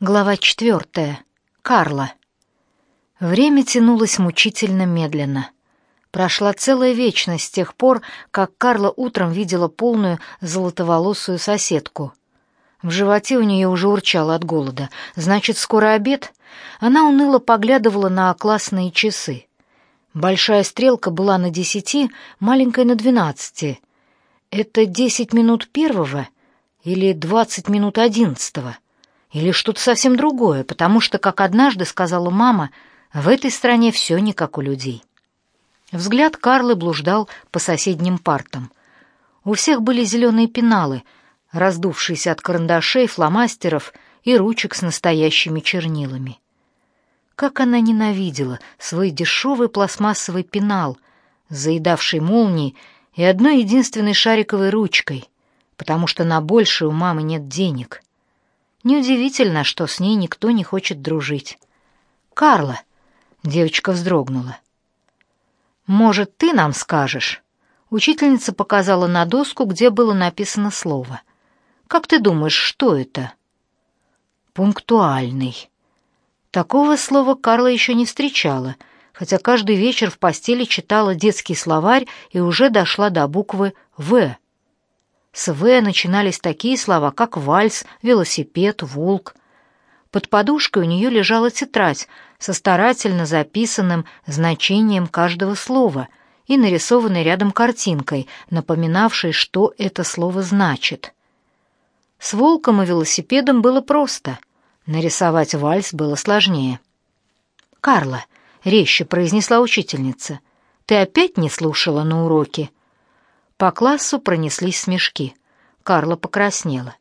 Глава четвертая. Карла. Время тянулось мучительно медленно. Прошла целая вечность с тех пор, как Карла утром видела полную золотоволосую соседку. В животе у нее уже урчало от голода. Значит, скоро обед? Она уныло поглядывала на классные часы. Большая стрелка была на десяти, маленькая на двенадцати. Это десять минут первого или двадцать минут одиннадцатого? Или что-то совсем другое, потому что, как однажды сказала мама, в этой стране все не как у людей. Взгляд Карлы блуждал по соседним партам. У всех были зеленые пеналы, раздувшиеся от карандашей, фломастеров и ручек с настоящими чернилами. Как она ненавидела свой дешевый пластмассовый пенал, заедавший молнии и одной единственной шариковой ручкой, потому что на большее у мамы нет денег — Неудивительно, что с ней никто не хочет дружить. «Карла!» — девочка вздрогнула. «Может, ты нам скажешь?» Учительница показала на доску, где было написано слово. «Как ты думаешь, что это?» «Пунктуальный». Такого слова Карла еще не встречала, хотя каждый вечер в постели читала детский словарь и уже дошла до буквы «В». С «В» начинались такие слова, как вальс, велосипед, волк. Под подушкой у нее лежала тетрадь со старательно записанным значением каждого слова и нарисованной рядом картинкой, напоминавшей, что это слово значит. С волком и велосипедом было просто. Нарисовать вальс было сложнее. «Карла», — резче произнесла учительница, — «ты опять не слушала на уроке?» По классу пронеслись смешки. Карла покраснела.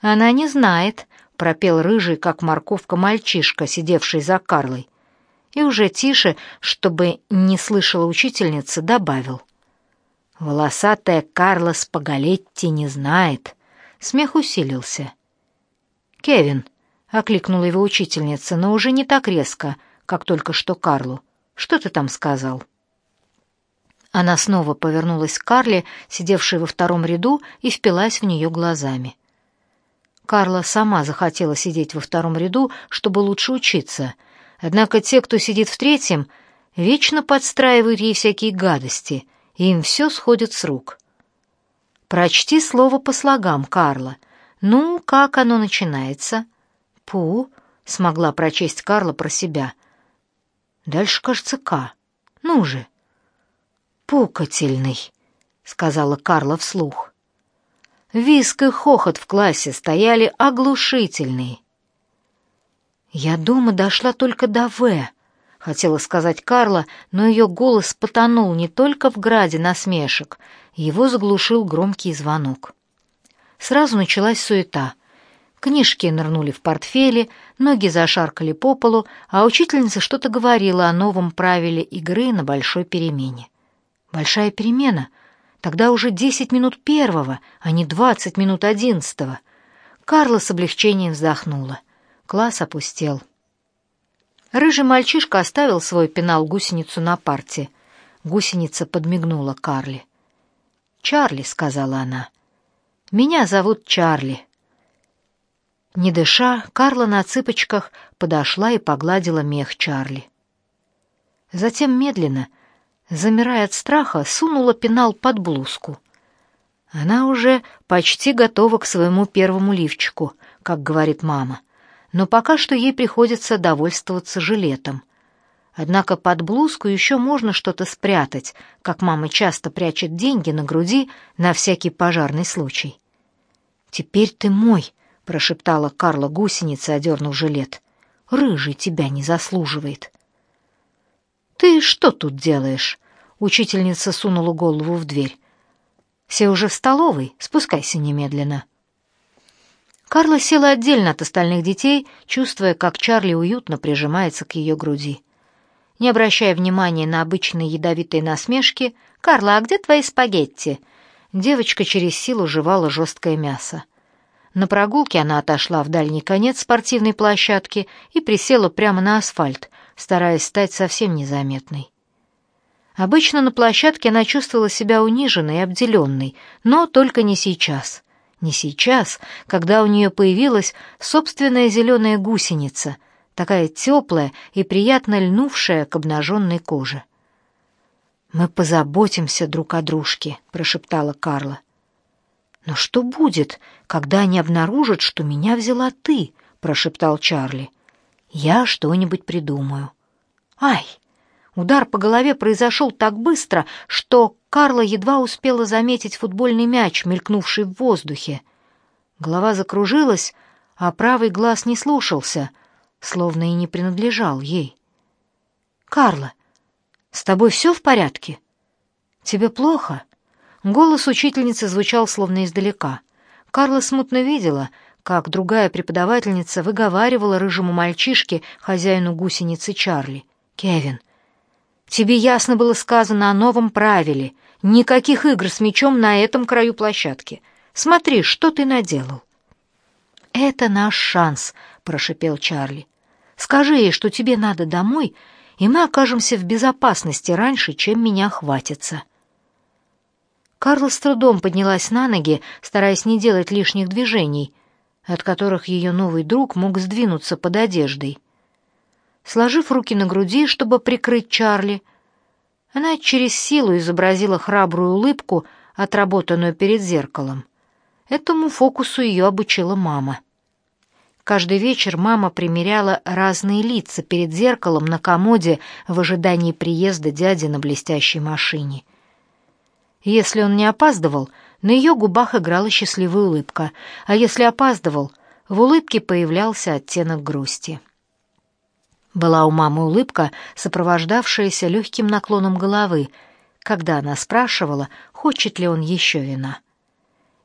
«Она не знает», — пропел рыжий, как морковка мальчишка, сидевший за Карлой. И уже тише, чтобы не слышала учительница, добавил. «Волосатая Карла Спагалетти не знает». Смех усилился. «Кевин», — окликнула его учительница, но уже не так резко, как только что Карлу. «Что ты там сказал?» Она снова повернулась к Карле, сидевшей во втором ряду, и впилась в нее глазами. Карла сама захотела сидеть во втором ряду, чтобы лучше учиться. Однако те, кто сидит в третьем, вечно подстраивают ей всякие гадости, и им все сходит с рук. «Прочти слово по слогам, Карла. Ну, как оно начинается?» «Пу», — смогла прочесть Карла про себя. «Дальше, кажется, К. Ну же». «Пукательный», — сказала Карла вслух. Виск и хохот в классе стояли оглушительные. «Я дома дошла только до «В», — хотела сказать Карла, но ее голос потонул не только в граде насмешек, его заглушил громкий звонок. Сразу началась суета. Книжки нырнули в портфели, ноги зашаркали по полу, а учительница что-то говорила о новом правиле игры на большой перемене. Большая перемена. Тогда уже десять минут первого, а не двадцать минут одиннадцатого. Карла с облегчением вздохнула. Класс опустел. Рыжий мальчишка оставил свой пенал-гусеницу на парте. Гусеница подмигнула Карле. «Чарли», — сказала она. «Меня зовут Чарли». Не дыша, Карла на цыпочках подошла и погладила мех Чарли. Затем медленно, замирая от страха, сунула пенал под блузку. Она уже почти готова к своему первому лифчику, как говорит мама, но пока что ей приходится довольствоваться жилетом. Однако под блузку еще можно что-то спрятать, как мама часто прячет деньги на груди на всякий пожарный случай. «Теперь ты мой», — прошептала Карла гусеница, одернув жилет. «Рыжий тебя не заслуживает». «Ты что тут делаешь?» Учительница сунула голову в дверь. «Все уже в столовой, спускайся немедленно». Карла села отдельно от остальных детей, чувствуя, как Чарли уютно прижимается к ее груди. Не обращая внимания на обычные ядовитые насмешки, «Карла, а где твои спагетти?» Девочка через силу жевала жесткое мясо. На прогулке она отошла в дальний конец спортивной площадки и присела прямо на асфальт, стараясь стать совсем незаметной. Обычно на площадке она чувствовала себя униженной и обделенной, но только не сейчас. Не сейчас, когда у нее появилась собственная зеленая гусеница, такая теплая и приятно льнувшая к обнаженной коже. «Мы позаботимся друг о дружке», — прошептала Карла. «Но что будет, когда они обнаружат, что меня взяла ты?» — прошептал Чарли. «Я что-нибудь придумаю». «Ай!» Удар по голове произошел так быстро, что Карла едва успела заметить футбольный мяч, мелькнувший в воздухе. Голова закружилась, а правый глаз не слушался, словно и не принадлежал ей. «Карла, с тобой все в порядке? Тебе плохо?» Голос учительницы звучал словно издалека. Карла смутно видела, как другая преподавательница выговаривала рыжему мальчишке, хозяину гусеницы Чарли. «Кевин, тебе ясно было сказано о новом правиле. Никаких игр с мячом на этом краю площадки. Смотри, что ты наделал». «Это наш шанс», — прошипел Чарли. «Скажи ей, что тебе надо домой, и мы окажемся в безопасности раньше, чем меня хватится». Карла с трудом поднялась на ноги, стараясь не делать лишних движений, от которых ее новый друг мог сдвинуться под одеждой. Сложив руки на груди, чтобы прикрыть Чарли, она через силу изобразила храбрую улыбку, отработанную перед зеркалом. Этому фокусу ее обучила мама. Каждый вечер мама примеряла разные лица перед зеркалом на комоде в ожидании приезда дяди на блестящей машине — если он не опаздывал, на ее губах играла счастливая улыбка, а если опаздывал, в улыбке появлялся оттенок грусти. Была у мамы улыбка, сопровождавшаяся легким наклоном головы, когда она спрашивала, хочет ли он еще вина.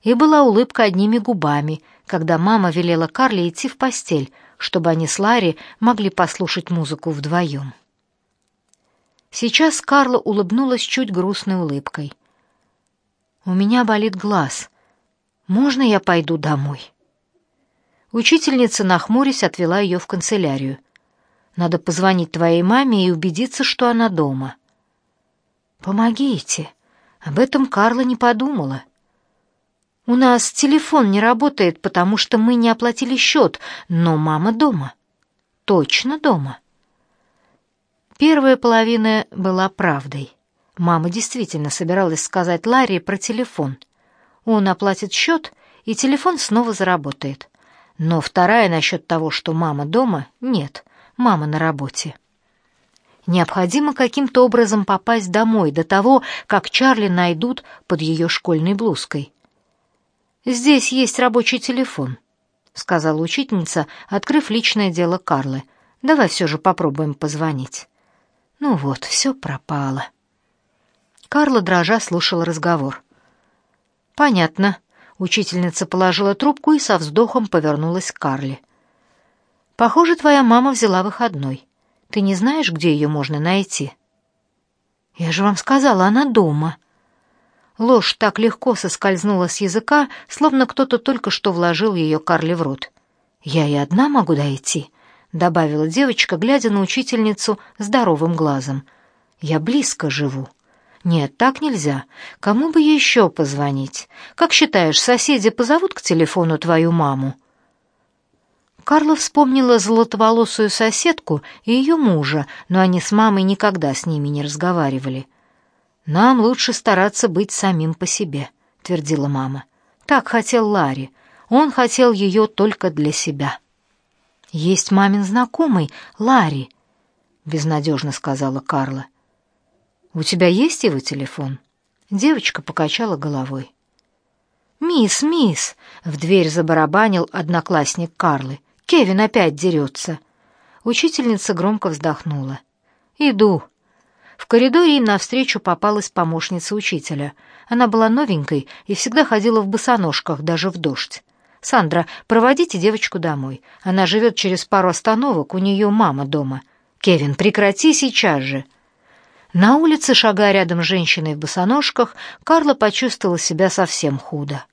И была улыбка одними губами, когда мама велела Карле идти в постель, чтобы они с Ларри могли послушать музыку вдвоем. Сейчас Карла улыбнулась чуть грустной улыбкой. У меня болит глаз. Можно я пойду домой? Учительница, нахмурясь, отвела ее в канцелярию. Надо позвонить твоей маме и убедиться, что она дома. Помогите. Об этом Карла не подумала. У нас телефон не работает, потому что мы не оплатили счет, но мама дома. Точно дома. Первая половина была правдой. Мама действительно собиралась сказать Ларри про телефон. Он оплатит счет, и телефон снова заработает. Но вторая насчет того, что мама дома, нет, мама на работе. Необходимо каким-то образом попасть домой до того, как Чарли найдут под ее школьной блузкой. «Здесь есть рабочий телефон», — сказала учительница, открыв личное дело Карлы. «Давай все же попробуем позвонить». Ну вот, все пропало. Карла дрожа слушала разговор. «Понятно». Учительница положила трубку и со вздохом повернулась к Карле. «Похоже, твоя мама взяла выходной. Ты не знаешь, где ее можно найти?» «Я же вам сказала, она дома». Ложь так легко соскользнула с языка, словно кто-то только что вложил ее Карле в рот. «Я и одна могу дойти», — добавила девочка, глядя на учительницу здоровым глазом. «Я близко живу». Нет, так нельзя. Кому бы еще позвонить? Как считаешь, соседи позовут к телефону твою маму? Карла вспомнила золотоволосую соседку и ее мужа, но они с мамой никогда с ними не разговаривали. Нам лучше стараться быть самим по себе, твердила мама. Так хотел Ларри. Он хотел ее только для себя. Есть мамин знакомый, Ларри, безнадежно сказала Карла. «У тебя есть его телефон?» Девочка покачала головой. «Мисс, мисс!» — в дверь забарабанил одноклассник Карлы. «Кевин опять дерется!» Учительница громко вздохнула. «Иду». В коридоре им навстречу попалась помощница учителя. Она была новенькой и всегда ходила в босоножках, даже в дождь. «Сандра, проводите девочку домой. Она живет через пару остановок, у нее мама дома. Кевин, прекрати сейчас же!» На улице, шагая рядом с женщиной в босоножках, Карла почувствовала себя совсем худо.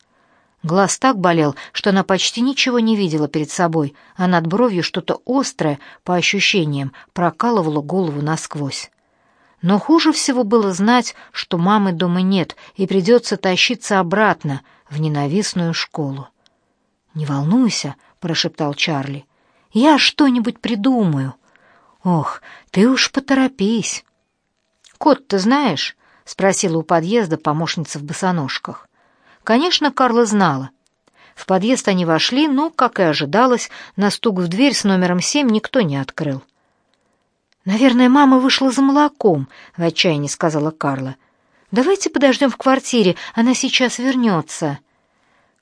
Глаз так болел, что она почти ничего не видела перед собой, а над бровью что-то острое, по ощущениям, прокалывало голову насквозь. Но хуже всего было знать, что мамы дома нет, и придется тащиться обратно, в ненавистную школу. «Не волнуйся», — прошептал Чарли. «Я что-нибудь придумаю». «Ох, ты уж поторопись». «Кот ты знаешь?» — спросила у подъезда помощница в босоножках. Конечно, Карла знала. В подъезд они вошли, но, как и ожидалось, на стук в дверь с номером семь никто не открыл. «Наверное, мама вышла за молоком», — в отчаянии сказала Карла. «Давайте подождем в квартире, она сейчас вернется».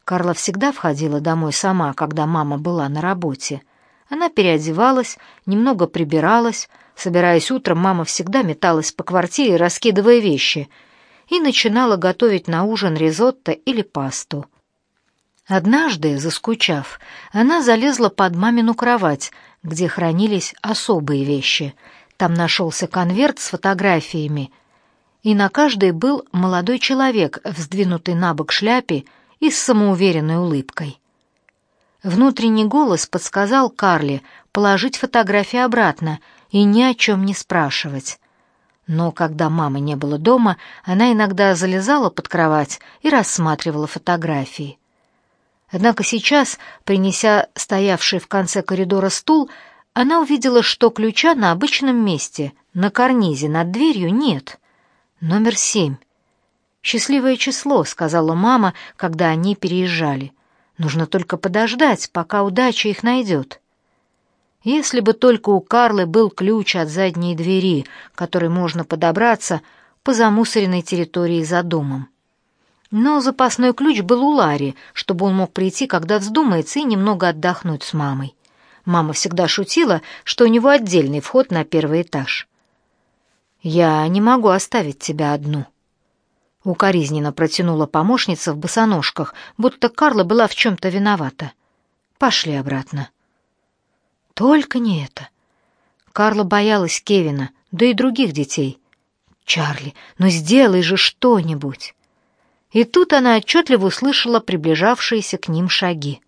Карла всегда входила домой сама, когда мама была на работе. Она переодевалась, немного прибиралась. Собираясь утром, мама всегда металась по квартире, раскидывая вещи, и начинала готовить на ужин ризотто или пасту. Однажды, заскучав, она залезла под мамину кровать, где хранились особые вещи. Там нашелся конверт с фотографиями, и на каждой был молодой человек в сдвинутой на бок шляпе и с самоуверенной улыбкой. Внутренний голос подсказал Карли положить фотографии обратно и ни о чем не спрашивать. Но когда мамы не было дома, она иногда залезала под кровать и рассматривала фотографии. Однако сейчас, принеся стоявший в конце коридора стул, она увидела, что ключа на обычном месте, на карнизе над дверью, нет. Номер семь. «Счастливое число», — сказала мама, когда они переезжали. «Нужно только подождать, пока удача их найдет». Если бы только у Карлы был ключ от задней двери, который можно подобраться по замусоренной территории за домом. Но запасной ключ был у Ларри, чтобы он мог прийти, когда вздумается, и немного отдохнуть с мамой. Мама всегда шутила, что у него отдельный вход на первый этаж. «Я не могу оставить тебя одну», — укоризненно протянула помощница в босоножках, будто Карла была в чем-то виновата. «Пошли обратно». «Только не это». Карла боялась Кевина, да и других детей. «Чарли, ну сделай же что-нибудь!» И тут она отчетливо услышала приближавшиеся к ним шаги.